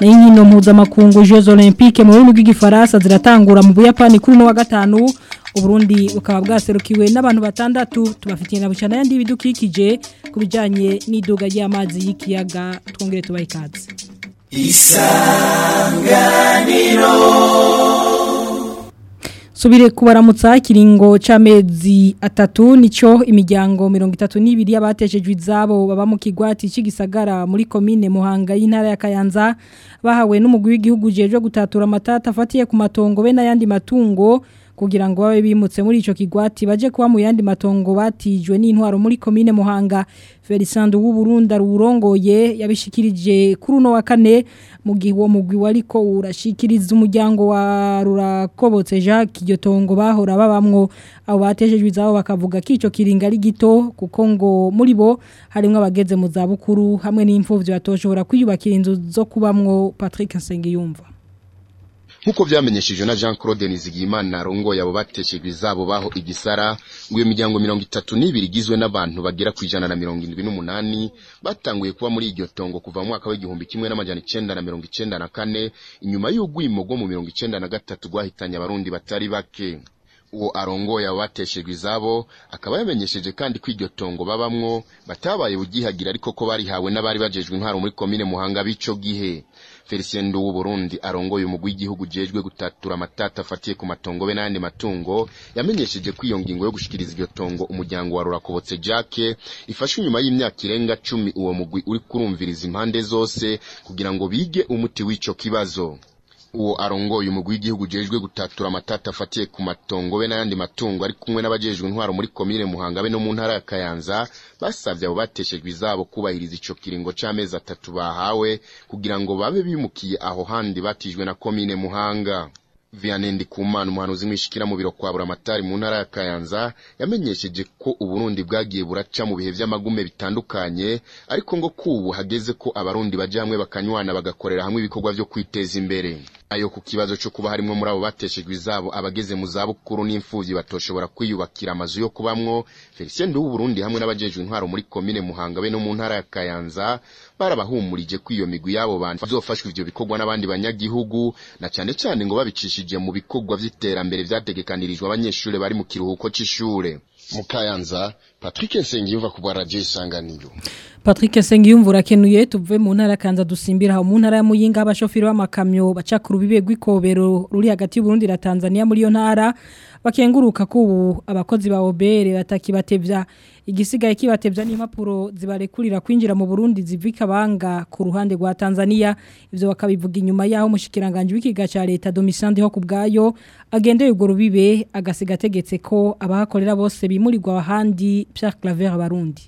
na inkino mpuzamakungu jeux olympique mu rurimi rw'igifaransa ziratangura mu buyapani kuri no wa gatanu uburundi ukaba bwaserukiwe n'abantu batandatu tubafitiye na bucana yandi bidukikije ku bijyanye n'iduga ry'amazi y'ikiyaga twongere tubahe ikaze isanganiro subire kubaramutsa kiringo c'amezi atatu nico imiryango 32 yabatejejwe zabo baba mu kigwati c'igisagara muri commune Muhanga y'intara ya Kayanza bahawe n'umugwi w'igihugu jeje gutatura amatata afatiye ku matongo be n'ayandi matungo kugira ngo babe bimutse muri icyo kigwati baje kuba mu yandi matongo batijwe n'intwaro muri komine Muhanga Felisande w'u Burundi rurongoye yabishikirije kuri uno wa kane mu gihe uwo mugwi wariko urashikiriza umuryango wa rurakobotse Jacques iryo tongo bahora babamwo abo batejejwe izabo bakavuga kico kiringa ari gito kuko ngo muri bo harimo abageze mu za bukuru hamwe n'imfuvyi batoshobora kwiyubakira inzu zo kubamwo Patrick Nsengiyumva nk'uko byamenyeshejwe na jean claude nizigiyimana arongoye abo bateshejwe izabo baho igisara ngo iyo miryango tatu itatu ligizwe na n'abantu bagera kujana ijana na mirongo irindwi n'umunani batanguye kuba muri igyo tongo kuva mu mwaka kimwe na majani chenda na mirongo chenda na kane inyuma yu gui mu mirongo chenda na tuguwa rwahitanye abarundi batari bake uwo arongoye abo bateshejwe izabo akaba yamenyesheje kandi ko iryo tongo babamwo batabaye bugihagira ariko ko barihawe n'abari bajejwe intwaro muri komine muhanga b'ico gihe felicien Burundi arongoye umugwi w'igihugu jejwe gutatura amatata afatiye ku matongo be n'ayandi matungo yamenyesheje ko iyo ngingo yo gushikiriza iryo tongo umuryango wa rurakobotse jacques ifashe nyuma y'imyaka irenga cumi uwo mugwi uri kurumviriza impande zose kugira ngo bige umuti w’icyo kibazo uwo arongoye umugwi w'igihugu ujejwe gutatura amatata afatiye ku matongo be n'ayandi matungo ari kumwe n'abajejwe intwaro muri komine muhanga be no mu ntara ya kayanza basabye abo bateshejwe izabo kubahiriza icyo kiringo cy’amezi atatu bahawe kugira ngo babe bimukiye aho handi batijwe na komine muhanga Vianney Ndikumana umuhanuzi mwishikira mu biro kwa Buramatari mu ntara ya Kayanza yamenyesheje ko Uburundi bwagiye buraca mu bihe by’amagume bitandukanye ariko ngo kubu hageze ko abarundi baje hamwe bakanywana bagakorera hamwe ibikorwa byo kwiteza imbere ayo ku kibazo cyo kuba harimo muri abo bateshejwe izabo abageze mu zabukuru n'imfubyi batoshobora kwiyubakira amazu yo kubamwo felicien Burundi hamwe n'abajejwe intwaro muri komine muhanga be no mu ntara ya kayanza barabahumurije ko iyo migwi y'abo bantu bazofashwa ivyo bikorwa n'abandi banyagihugu na cyane cyane ngo babicishije mu bikorwa vy'iterambere byategekanirijwe abanyeshure bari mu kiruhuko c'ishure mu patrick nsengiyumva ku bwa radiyo isanganiro Patrick Sengiyumvura akenuye tuve mu ntara kanza dusimbira mu ntara ya Muyinga abashoferi b'amakamyo baca ku rubibe rw'ikobero ruri hagati y'u Burundi na Tanzania muri yo ntara bakenguruka ko ubu abakozi ba obere batakibatevya igisigaye kibatevya n'impapuro zibarekurira kwinjira mu Burundi zivika banga ku ruhande rwa Tanzania ibyo bakabivuga inyuma yaho mushikiranganje w'ikiga cya leta Domisande ho kubgayo agendeye ubwo rubibe agasiga ategetse ko abahakorera bose bimurirwa ahandi Pierre Claver abarundi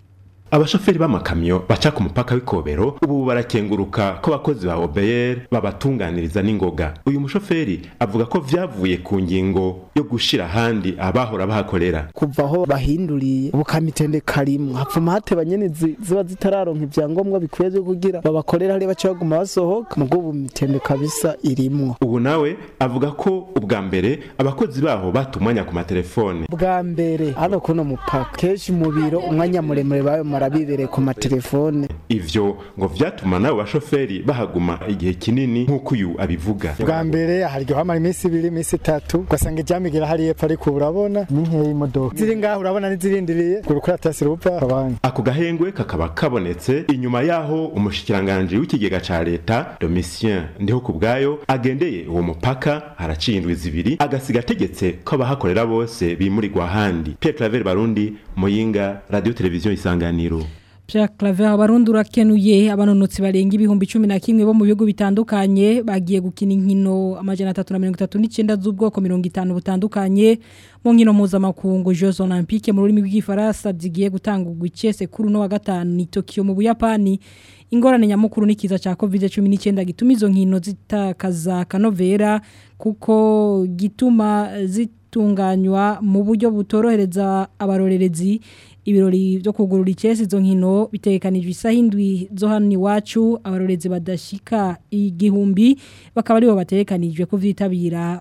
abashoferi b'amakamyo baca ku mupaka w'ikobero ubu barakenguruka ko abakozi ba obeyeri babatunganiriza n'ingoga uyu mushoferi avuga ko vyavuye ku ngingo yo gushyira ahandi abahora bahakorera kuva aho bahinduriye ubukamitende karimwe hapfuma hateba nyene ziba zitararonka ivyangombwa bikwiye vyo kugira babakorera hariya baca baguma basohoka mubwo ubu mitende kabisa irimwo ubu nawe avuga ko ubwa mbere abakozi baho batumwanya ku matelefone bwa mbere hano kuno mupaka kenshi mu biro umwanya muremure bayo mara barabibereye ku matelefone ivyo ngo vyatuma nabo bashoferi bahaguma igihe kinini nk'uko uyu abivuga bwa mbere haryo hamara iminsi ibiri iminsi itatu ugasanga ibyamigira hari yepfo ariko urabona ni nkeya imodoka ziri ngaho urabona n'izirindiriye kurukuratasi rupfa abandi ako gahengwe kakaba kabonetse inyuma yaho umushikiranganje w'ikigega cya leta Domitien ndiho kubwayo agendeye uwo mupaka haraciye indwi zibiri agasiga ategetse ko abahakorera bose bimurirwa ahandi Pierre Claver Barundi Muyinga Radio Televiziyo Isanganiro Claver Pierre Claver abarundi urakenuye abanonotsi barenga ibihumbi 11 bo mu bihugu bitandukanye bagiye gukina inkino amajana 339 z'ubwoko 50 butandukanye mu nkino mpuzamakungu Jeux Olympiques mu rurimi rw'igifaransa zigiye gutangurwa icese kuri no wa gatanu ni Tokyo mu Buyapani ingorane nyamukuru n'ikiza cya COVID-19 gituma izo nkino zitakaza kanovera kuko gituma zitunganywa mu buryo butorohereza abarorerezi ibirori byo kugurura ikesi izo nkino bitegekanijwe isaha indwi zo hano iwacu abarorezi badashika igihumbi bakaba aribo bategekanijwe kuvyitabira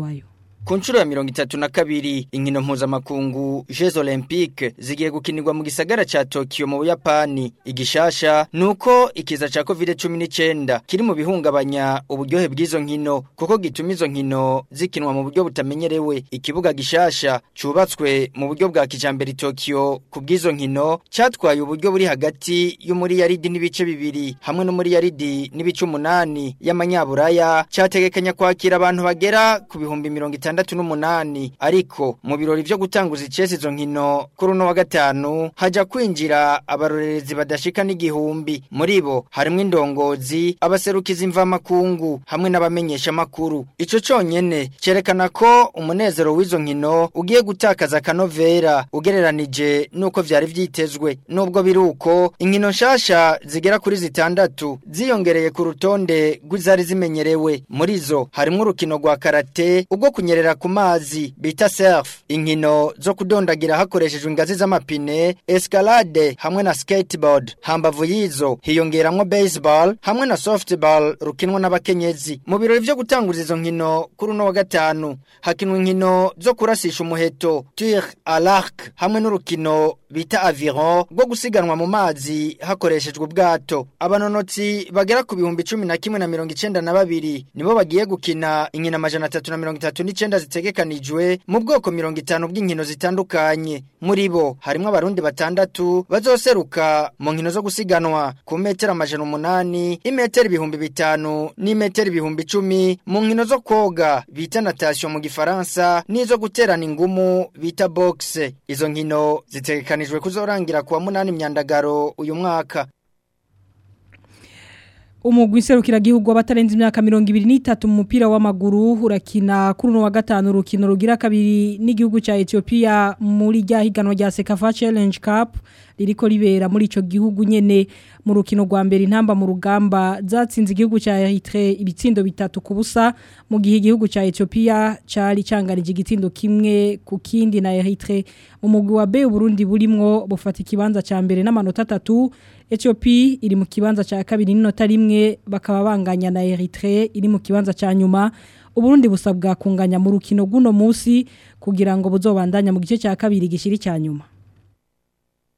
wayo ku ya mirongo itatu na kabiri ingino mpuzamakungu jeux olympique zigiye gukinirwa mu gisagara cya Tokyo mu Buyapani igishasha nuko ikiza ca COVID-19 kiri mu bihungabanya uburyohe bw'izo ngino kuko gituma izo nkino zikinwa mu buryo butamenyerewe ikibuga gishasha cubatswe mu buryo bwa kijambere Tokyo ku bw'izo nkino cyatwaye uburyo buri hagati y'umuri yaridi n'ibice bibiri hamwe no muri yaridi n'ibice umunani y'amanyaburaya cyategekanya kwakira abantu bagera ku bihumbi 100 itandatu n'umunani ariko mu birori byo gutanguza icesi izo nkino kuri uno wa gatanu hajya kwinjira abarorerezi badashika n'igihumbi muri bo harimo indongozi abaserukiza imvamakungu hamwe n'abamenyesha makuru ico conyene cerekana ko umunezero w'izo nkino ugiye gutakaza akanovera ugereranije nuko vyari vyitezwe nubwo biruko inkino shasha zigera kuri zitandatu ziyongereye ku rutonde rw'izari zimenyerewe muri zo harimo urukino rwa karate ubwo kunyere kunyerera ku mazi bita surf inkino zo kudondagira hakoreshejwe ingazi z'amapine escalade hamwe na skateboard hambavu yizo hiyongeramwo baseball hamwe na softball rukinwa n'abakenyezi mu birori byo gutanguriza izo nkino kuri uno wa gatanu hakinwa inkino zo kurasisha umuheto tir à l'arc hamwe n'urukino bita aviron bwo gusiganwa mu mazi hakoreshejwe ubwato abanonotsi bagera ku bihumbi cumi na kimwe na mirongo icyenda na babiri nibo bagiye gukina inkino amajana atatu na mirongo itatu n'icyenda zitegekanijwe mu bwoko mirongo itanu bw'inkino zitandukanye muri bo harimo abarundi batandatu bazoseruka mu nkino zo gusiganwa ku metero amajana umunani imetero ibihumbi bitanu n'imetero ibihumbi icumi mu nkino zo koga bita natation mu gifaransa n'izo guterana ingumu bita boxe izo nkino zitegekanijwe biteganijwe kuzorangira kuwa munani myandagaro uyu mwaka umugwi serukiragihugu w'abatarenze imyaka 2023 mu mupira w'amaguru urakina kuri no wa gatanu urukino rugira kabiri n'igihugu cya Ethiopia muri rya higanwa rya Sekafa Challenge Cup ririko ribera muri ico gihugu nyene mu rukino rwa mbere intamba mu rugamba zatsinze igihugu ca Eritre ibitsindo bitatu ku busa mu gihe igihugu ca Ethiopia cari canganije igitsindo kimwe ku kindi na Eritre mu wa B Burundi burimwo bufata ikibanza ca mbere n'amanota 3 Ethiopia iri mu kibanza ca kabiri n'inota rimwe bakaba banganya na Eritre iri mu kibanza ca nyuma Uburundi busabwa kunganya mu rukino guno musi kugira ngo buzobandanya mu gice cya kabiri gishiri cya nyuma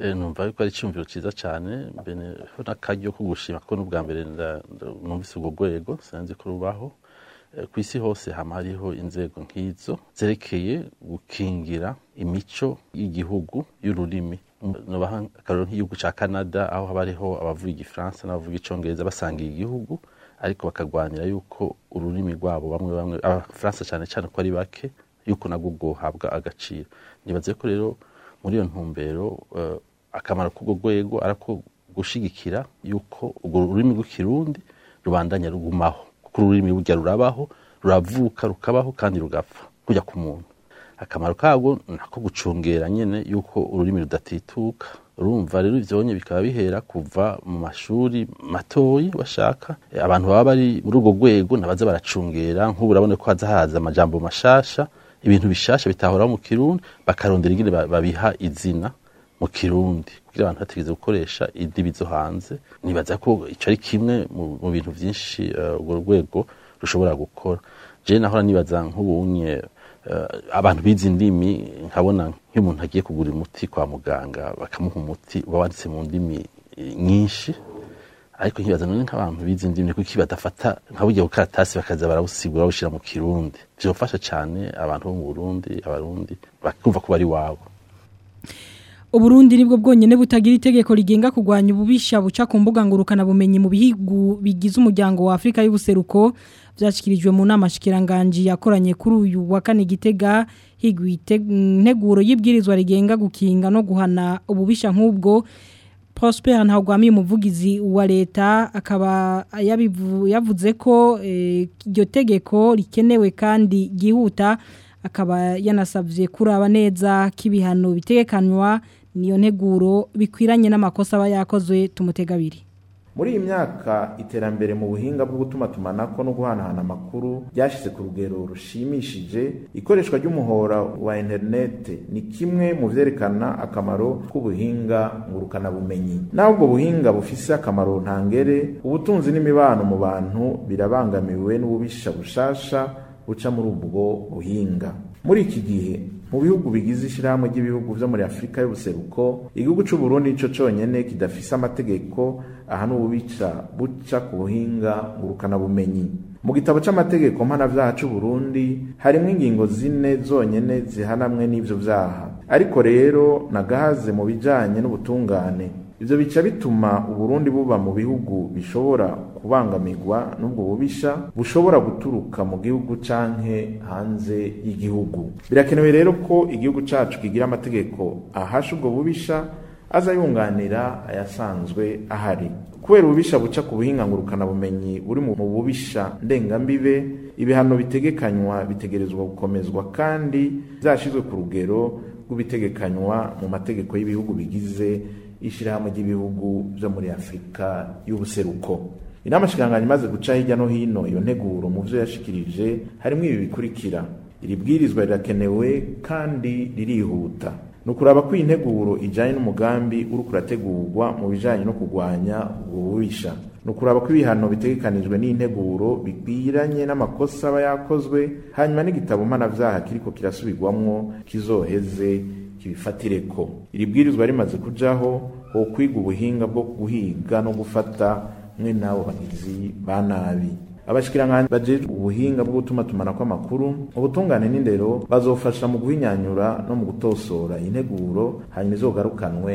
eh, numva ariko ari icyumviro cyiza cyane mbere n'akaryo ko gushima kuko n'ubwa mbere numvise urwo rwego sinzi ko rubaho ku isi hose hama hariho inzego nk'izo zerekeye gukingira imico y'igihugu y'ururimi nubaha akarero nk'igihugu ca Canada aho haba hariho abavuga igifaransa n'abavuga icongereza basangiye igihugu ariko bakagwanira yuko ururimi rwabo bamwe bamwe abafaransa cyane cyane ko ari bake yuko nabwo bwohabwa agaciro nibaze ko rero muri iyo ntumbero uh, akamaro k'ubwo rwego ariko gushyigikira yuko urwo rurimi rw'ikirundi rubandanya rugumaho ururimi rujya rurabaho ruravuka rukabaho kandi rugapfa kujya ku muntu akamaro kabwo nako gucungera nyine yuko ururimi rudatituka urumva rero ibyonye bikaba bihera kuva mu mashuri matoyi bashaka abantu baba bari muri urwo rwego nabaza baracungera nk'ubu urabona ko haza haza amajambo mashasha ibintu bishasha bitahora mu kirundi bakarondera ingene babiha izina mu kirundi kugira abantu batigeze gukoresha indibi zo hanze nibaza ko icyo ari kimwe mu bintu byinshi eh, urwo rwego rushobora gukora Jane nahora nibaza nk'ubunye eh, abantu bize indimi nkabona nk'umuntu agiye kugura umuti kwa muganga bakamuha umuti uba wanditse mu ndimi nyinshi ariko nkibaza none nk'abantu bize indimi kuko badafata nka burya bukatasi bakaza barawusigura bawushyira mu kirundi vyofasha cyane abantu bo mu burundi abarundi bakumva kuba ari wabo Uburundi nibwo bwonyene butagira itegeko rigenga kugwanya ububisha buca ku mbuga ngurukana bumenyi mu bihigu bigize umuryango wa Afrika y'ubuseruko byashikirijwe mu nama shikiranganje yakoranye kuri uyu wa kane gitega higwite nteguro y'ibwirizwa rigenga gukinga no guhana ububisha nk'ubwo Prosper Ntagwami umuvugizi wa leta akaba yavuze ko eh, iryo tegeko rikenewe kandi gihuta akaba yanasabye kuraba neza k'ibihano bitegekanywa niyo nteguro bikwiranye n'amakosa aba yakozwe tumutega abiri muri iyi myaka iterambere mu buhinga bwo gutuma tumanako no guhanahana amakuru ryashyize ku rugero rushimishije ikoreshwa ry'umuhora wa interinete ni kimwe mu byerekana akamaro k'ubuhinga ngurukanabumenyi naho Nubwo buhinga bufise akamaro ntangere ubutunzi n'imibano mu bantu birabangamiwe n'ububisha bushasha buca muri ubwo buhinga muri iki gihe mu bihugu bigize ishyirahamwe ry'ibihugu byo muri afurika y'ubuseruko igihugu cy'u Burundi nicyo cyonyine kidafise amategeko aha n'ububica buca ku buhinga ngurukanabumenyi mu gitabo cy'amategeko mpanabyaha cy'u harimo ingingo zine zonyine zihanamwe n'ibyo byaha ariko rero nagahaze mu bijyanye n'ubutungane ibyo bica bituma uburundi buba mu bihugu bishobora kubangamirwa n'ubwo bubisha bushobora guturuka mu gihugu canke hanze y'igihugu birakenewe rero ko igihugu cacu kigira amategeko ahasha ubwo bubisha aza yunganira ayasanzwe ahari kubera ububisha buca ku buhinga bumenyi buri mu bubisha ndengambibe ibihano bitegekanywa bitegerezwa gukomezwa kandi byashyizwe ku rugero rw'ibitegekanywa mu mategeko y'ibihugu bigize ishyirahamwe ry'ibihugu byo muri afurika y'ubuseruko inama shinganganya imaze guca hirya no hino iyo nteguro mu byo yashikirije harimo ibi bikurikira iri bwirizwa rirakenewe kandi ririhuta ni ukuraba ko iyi nteguro ijyanye n'umugambi uri kurategurwa mu bijyanye no kurwanya ubwo bubisha ni ukuraba ko ibihano bitegekanijwe n'integuro bikwiranye n'amakosa aba yakozwe hanyuma n'igitabo mpanabyaha kiriko kirasubirwamwo kizoheze kibifatire ko iri bwirizwa rimaze kujyaho ho kwiga ubuhinga bwo guhiga no gufata mwe n'abo bagizi ba nabi abashikiranganje bajejwe ubuhinga bwo gutuma tumana kw'amakuru ubutungane n'indero bazofasha mu guhinyanyura no mu gutosora integuro hanyuma izogarukanwe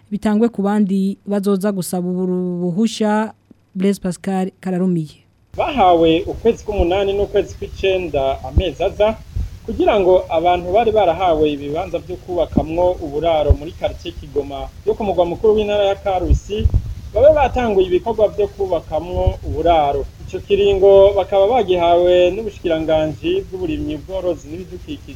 bitangwe ku bandi bazoza gusaba ubuhushya Blaise Pascal kararumiye bahawe ukwezi k'umunani n'ukwezi kw'icyenda amezi aza kugira ngo abantu bari barahawe ibibanza byo kubakamwo uburaro muri karitsiye Kigoma yo ku mugwa mukuru w'intara ya Karusi babe batanguye ibikorwa byo kubakamwo uburaro icyo kiringo bakaba bagihawe n'ubushikiranganji bw'uburimyi bworozi n'ibidukikije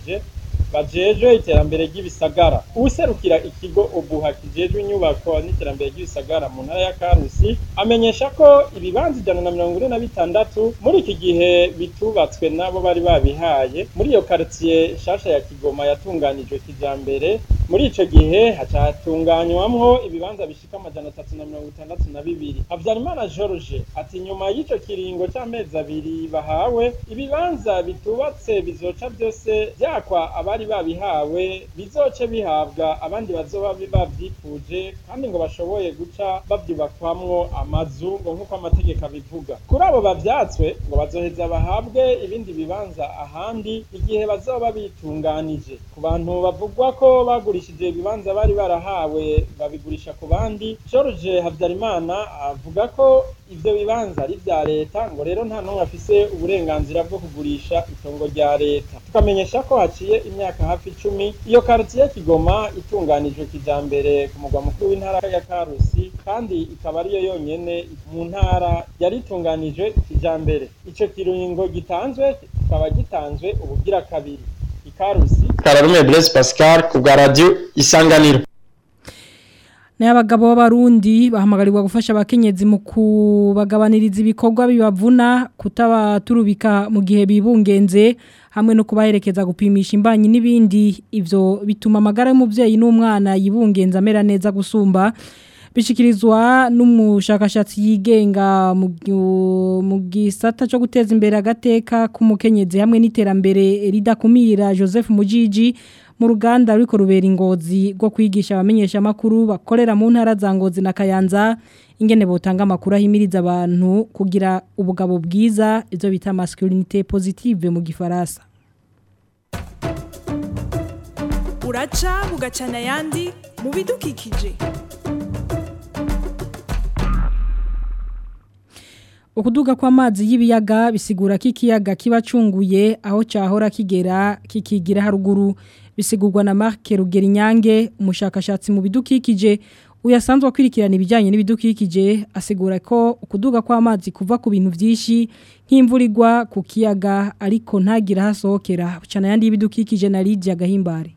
bajejwe iterambere ry'ibisagara userukira ikigo ubuha kijejwe inyubako n'iterambere ry'ibisagara mu ntara ya karusi amenyesha ko ibibanza ijana na mirongo ine na bitandatu muri iki gihe bitubatswe n'abo bari babihaye muri iyo karitsiye nshasha ya kigoma yatunganijwe kijambere muri icyo gihe hacyatunganywamo ibibanza bishyika amajana atatu na mirongo itandatu na bibiri habyarimana george ati nyuma y'icyo kiringo cy'amezi abiri bahawe ibibanza bitubatse bizoca byose byakwa abari babihawe bizoce bihabwa abandi bazoba babyifuje kandi ngo bashoboye guca babyubakwamo amazu ngo nk'uko amategeko abivuga kuri abo babyatswe ngo bazoheza bahabwe ibindi bibanza ahandi igihe bazoba bitunganije ku bantu bavugwa ko baguriye bagurishije ibibanza bari barahawe babigurisha ku bandi George Habyarimana avuga ko ibyo bibanza ari ibya leta ngo rero nta n'umwe afise uburenganzira bwo kugurisha itongo rya leta tukamenyesha ko haciye imyaka hafi icumi iyo quartier Kigoma itunganijwe kijambere ku mugwa mukuru w'intara ya Karusi kandi ikaba ariyo yonyine mu ntara yari itunganije kijambere Icyo kirungo gitanzwe kikaba gitanzwe ubugira kabiri Ikarus Kararume Blaise Pascal ku bwa isanganiro n'abagabo b'abarundi bahamagarirwa gufasha abakenyezi mu kubagabaniriza ibikorwa bibavuna kutabaturubika mu gihe bibungenze hamwe no kubaherekeza gupimisha imbanyi n'ibindi ibyo bituma amagara y'umubyeyi n'umwana yibungenza amera neza gusumba bishyikirizwa n'umushakashatsi yigenga mu gisata cyo guteza imbere agateka k'umukenyezi hamwe n'iterambere ridakumira joseph mujiji mu ruganda ruri rubera ingozi rwo kwigisha abamenyeshamakuru bakorera mu ntara za ngozi na kayanza ingene butanga amakuru ahimiriza abantu kugira ubugabo bwiza ibyo bita masikirinite pozitive mu gifaransa uraca bugacana ayandi mu bidukikije Okuduga kw'amazi y'ibiyaga bisigura ko ikiyaga kiba cunguye aho cyahora kigera kikigira haruguru bisigurwa na Marc Rugerinyange umushakashatsi mu bidukikije uyasanzwe akwirikirana ibijyanye n'ibidukikije asigura ko ukuduga kw'amazi kuva ku bintu byinshi nk'imvura igwa ku kiyaga ariko ntagire hasohokera cyane yandi y'ibidukikije na Lydia Gahimbare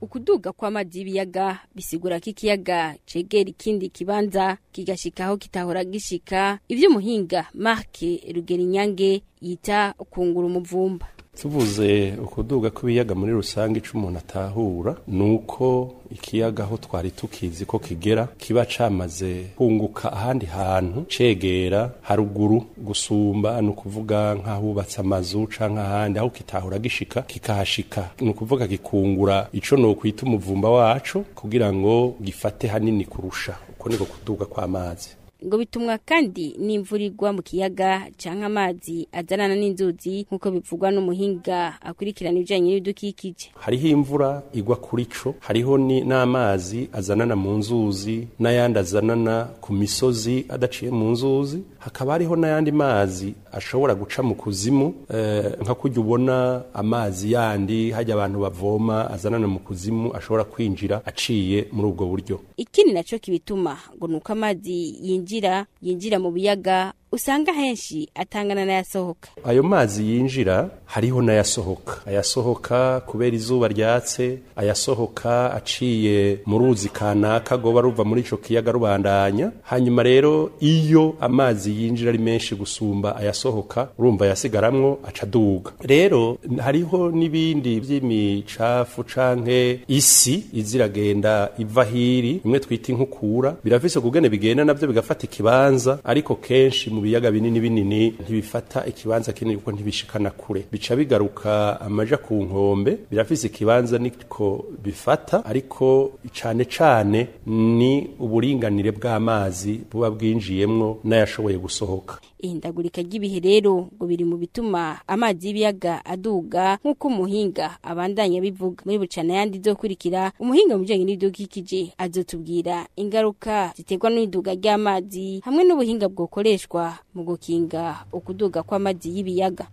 ukuduga kw'amazi y'ibiyaga bisigura ko ikiyaga cegera ikindi kibanza kigashikaho kitahora gishika ivy'umuhinga Mark Rugerinyange yita kungura umuvumba tuvuze ukuduga kw'ibiyaga muri rusange icyo umuntu atahura ni uko ikiyaga aho twari tukizi ko kigera kiba camaze kunguka ahandi hantu cegera haruguru gusumba ni ukuvuga nk'ahubatse amazu canke ahandi aho kitahura gishika kikahashika ni ukuvuga gikungura ni nokwita umuvumba wacu kugira ngo gifate hanini kurusha uko niko kuduga kw'amazi ngo bitumwa kandi n'imvura igwa mu kiyaga cyangwa amazi azanana n'inzuzi nk'uko bivugwa n'umuhinga akurikirana ibijyanye n'ibidukikije hariho imvura igwa kuri co hariho n'amazi azanana mu nzuzi n'ayandi azanana ku misozi adaciye mu nzuzi hakaba hariho n'ayandi mazi ashobora guca mu kuzimu eh, nka kujya ubona amazi yandi hajya abantu bavoma azanana mu kuzimu ashobora kwinjira aciye muri ubwo buryo iki ni nacyo kibituma ngo ni uko amazi yinjira yinjira yinjira mu biyaga usanga henshi atangana n'ayasohoka ayo mazi yinjira hariho n'ayasohoka ayasohoka kubera izuba ryatse ayasohoka aciye mu ruzi kanaka goba ruva muri ico kiyaga rubandanya hanyuma rero iyo amazi yinjira ari menshi gusumba ayasohoka urumva yasigaramwo aca aduga rero hariho n'ibindi by'imicafu canke isi iziragenda iva hiri imwe twita inkukura birafise kugene bigenda navyo bigafata ikibanza ariko kenshi mu biyaga binini binini ntibifata ikibanza kinini kuko ntibishikana kure bica bigaruka amaja ku nkombe birafise ikibanza niko bifata ariko cane cane ni uburinganire bw'amazi buba bwinjiyemwo n'ayashoboye gusohoka ihindagurika ry'ibihe rero ngo biri mu bituma amazi y'ibiyaga aduga nk'uko umuhinga abandanya bivuga muri bucana yandi izokurikira umuhinga mu bijyanye n'ibidukikije azotubwira ingaruka ziterwa n'iduga ry'amazi hamwe n'ubuhinga bwokoreshwa mu gukinga ukuduga kw'amazi y'ibiyaga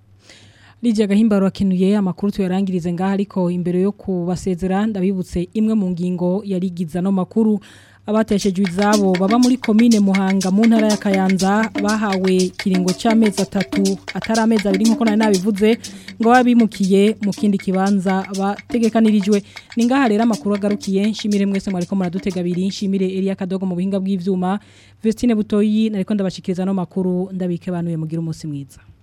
Lidia Gahimba rwakenuye amakuru tuyarangirize ngaha ariko imbere yo kubasezera ndabibutse imwe mu ngingo yarigiza no makuru abateshejwe izabo baba muri komine muhanga mu ntara ya kayanza bahawe kiringo cy'amezi atatu atari amezi abiri nk'uko nari nabivuze ngo babimukiye mu kindi kibanza bategekanirijwe ni ngaha rero amakuru agarukiye nshimire mwese mwariko muradutega abiri nshimire Elia Kadogo mu buhinga bw'ivyuma Vestine Butoyi nariko ndabashikiriza no makuru ndabike banuye mugira umunsi mwiza